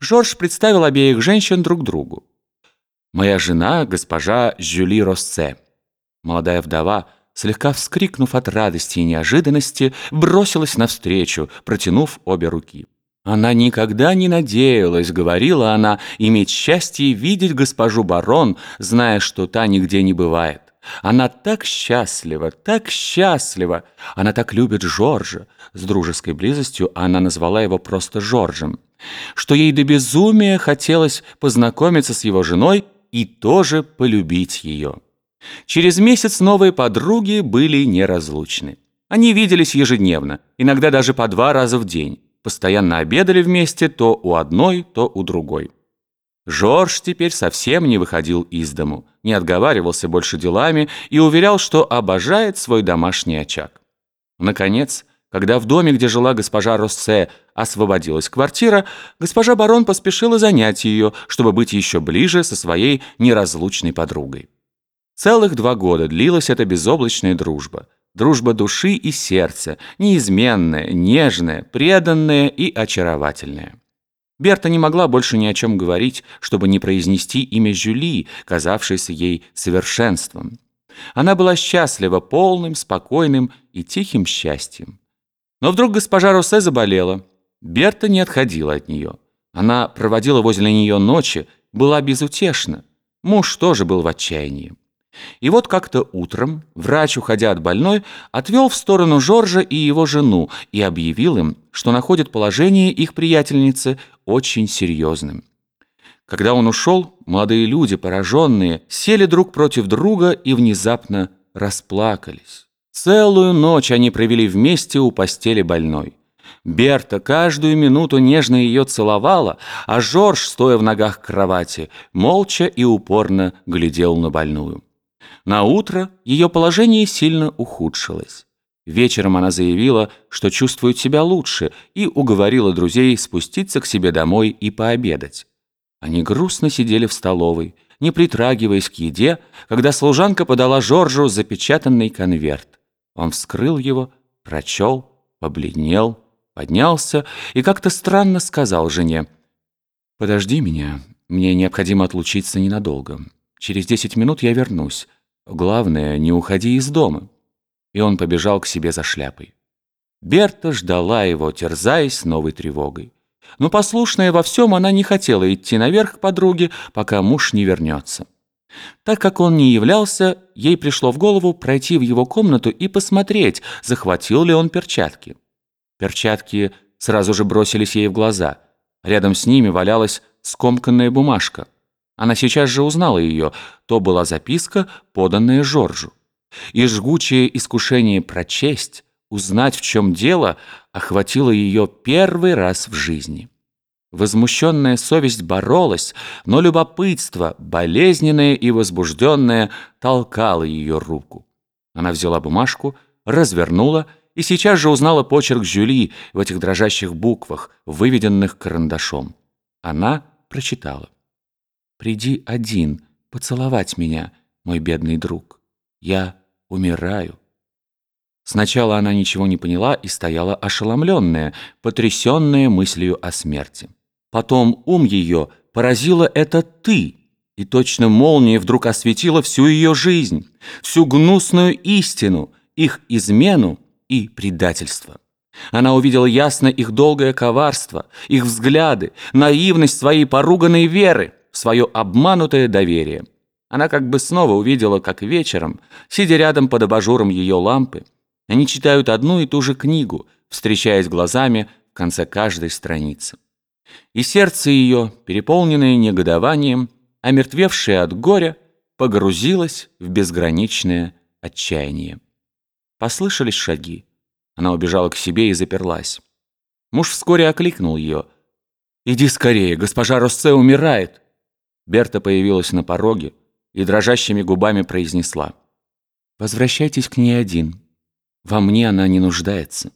Жорж представил обеих женщин друг другу. «Моя жена, госпожа Жюли Россе». Молодая вдова, слегка вскрикнув от радости и неожиданности, бросилась навстречу, протянув обе руки. Она никогда не надеялась, говорила она, иметь счастье видеть госпожу барон, зная, что та нигде не бывает. Она так счастлива, так счастлива. Она так любит Жоржа. С дружеской близостью она назвала его просто Жоржем. Что ей до безумия хотелось познакомиться с его женой и тоже полюбить ее. Через месяц новые подруги были неразлучны. Они виделись ежедневно, иногда даже по два раза в день. Постоянно обедали вместе то у одной, то у другой. Жорж теперь совсем не выходил из дому, не отговаривался больше делами и уверял, что обожает свой домашний очаг. Наконец, когда в доме, где жила госпожа Россе, освободилась квартира, госпожа барон поспешила занять ее, чтобы быть еще ближе со своей неразлучной подругой. Целых два года длилась эта безоблачная дружба. Дружба души и сердца, неизменная, нежная, преданная и очаровательная. Берта не могла больше ни о чем говорить, чтобы не произнести имя Жюли, казавшееся ей совершенством. Она была счастлива полным, спокойным и тихим счастьем. Но вдруг госпожа Росе заболела. Берта не отходила от нее. Она проводила возле нее ночи, была безутешна. Муж тоже был в отчаянии. И вот как-то утром врач, уходя от больной, отвел в сторону Жоржа и его жену и объявил им, что находит положение их приятельницы очень серьезным. Когда он ушел, молодые люди, пораженные, сели друг против друга и внезапно расплакались. Целую ночь они провели вместе у постели больной. Берта каждую минуту нежно ее целовала, а Жорж, стоя в ногах кровати, молча и упорно глядел на больную. На утро ее положение сильно ухудшилось. Вечером она заявила, что чувствует себя лучше, и уговорила друзей спуститься к себе домой и пообедать. Они грустно сидели в столовой, не притрагиваясь к еде, когда служанка подала Жоржу запечатанный конверт. Он вскрыл его, прочел, побледнел, поднялся и как-то странно сказал жене, «Подожди меня, мне необходимо отлучиться ненадолго. Через десять минут я вернусь. Главное, не уходи из дома». И он побежал к себе за шляпой. Берта ждала его, терзаясь новой тревогой. Но послушная во всем, она не хотела идти наверх к подруге, пока муж не вернется. Так как он не являлся, ей пришло в голову пройти в его комнату и посмотреть, захватил ли он перчатки. Перчатки сразу же бросились ей в глаза. Рядом с ними валялась скомканная бумажка. Она сейчас же узнала ее. То была записка, поданная Жоржу. И жгучее искушение прочесть, узнать, в чем дело, охватило ее первый раз в жизни. Возмущенная совесть боролась, но любопытство, болезненное и возбужденное, толкало ее руку. Она взяла бумажку, развернула и сейчас же узнала почерк Жюли в этих дрожащих буквах, выведенных карандашом. Она прочитала. Приди один поцеловать меня, мой бедный друг. Я умираю». Сначала она ничего не поняла и стояла ошеломленная, потрясенная мыслью о смерти. Потом ум ее поразило это «ты», и точно молния вдруг осветила всю ее жизнь, всю гнусную истину, их измену и предательство. Она увидела ясно их долгое коварство, их взгляды, наивность своей поруганной веры свое обманутое доверие. Она как бы снова увидела, как вечером, сидя рядом под абажуром ее лампы, они читают одну и ту же книгу, встречаясь глазами в конце каждой страницы. И сердце ее, переполненное негодованием, омертвевшее от горя, погрузилось в безграничное отчаяние. Послышались шаги. Она убежала к себе и заперлась. Муж вскоре окликнул ее. «Иди скорее, госпожа Россе умирает!» Берта появилась на пороге и дрожащими губами произнесла. «Возвращайтесь к ней один. Во мне она не нуждается».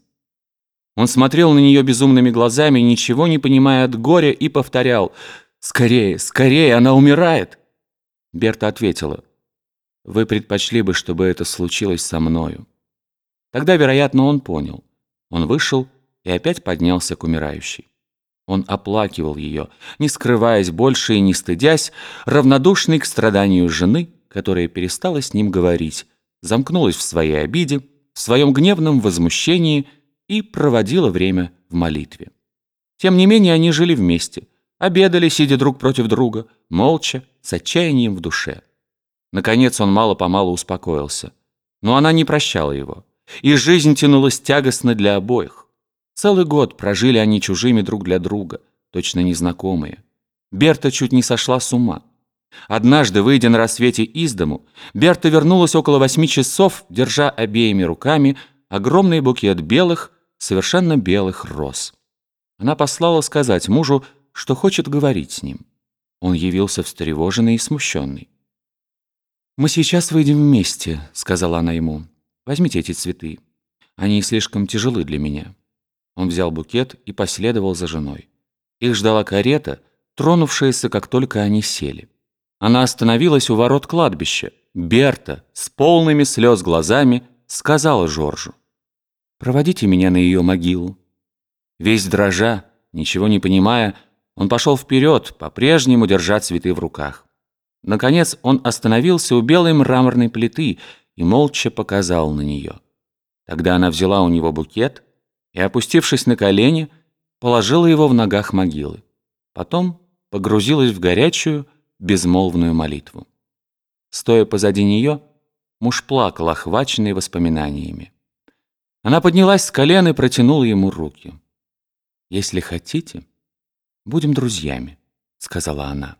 Он смотрел на нее безумными глазами, ничего не понимая от горя, и повторял «Скорее, скорее, она умирает!» Берта ответила «Вы предпочли бы, чтобы это случилось со мною». Тогда, вероятно, он понял. Он вышел и опять поднялся к умирающей. Он оплакивал ее, не скрываясь больше и не стыдясь, равнодушный к страданию жены, которая перестала с ним говорить, замкнулась в своей обиде, в своем гневном возмущении и проводила время в молитве. Тем не менее они жили вместе, обедали, сидя друг против друга, молча, с отчаянием в душе. Наконец он мало-помалу успокоился. Но она не прощала его. И жизнь тянулась тягостно для обоих. Целый год прожили они чужими друг для друга, точно незнакомые. Берта чуть не сошла с ума. Однажды, выйдя на рассвете из дому, Берта вернулась около восьми часов, держа обеими руками огромный букет белых, совершенно белых роз. Она послала сказать мужу, что хочет говорить с ним. Он явился встревоженный и смущенный. «Мы сейчас выйдем вместе», — сказала она ему. «Возьмите эти цветы. Они слишком тяжелы для меня». Он взял букет и последовал за женой. Их ждала карета, тронувшаяся, как только они сели. Она остановилась у ворот кладбища. Берта, с полными слез глазами, сказала Жоржу. «Проводите меня на ее могилу». Весь дрожа, ничего не понимая, он пошел вперед, по-прежнему держа цветы в руках. Наконец он остановился у белой мраморной плиты и молча показал на нее. Тогда она взяла у него букет и, опустившись на колени, положила его в ногах могилы. Потом погрузилась в горячую, безмолвную молитву. Стоя позади нее, муж плакал, охваченный воспоминаниями. Она поднялась с колен и протянула ему руки. «Если хотите, будем друзьями», — сказала она.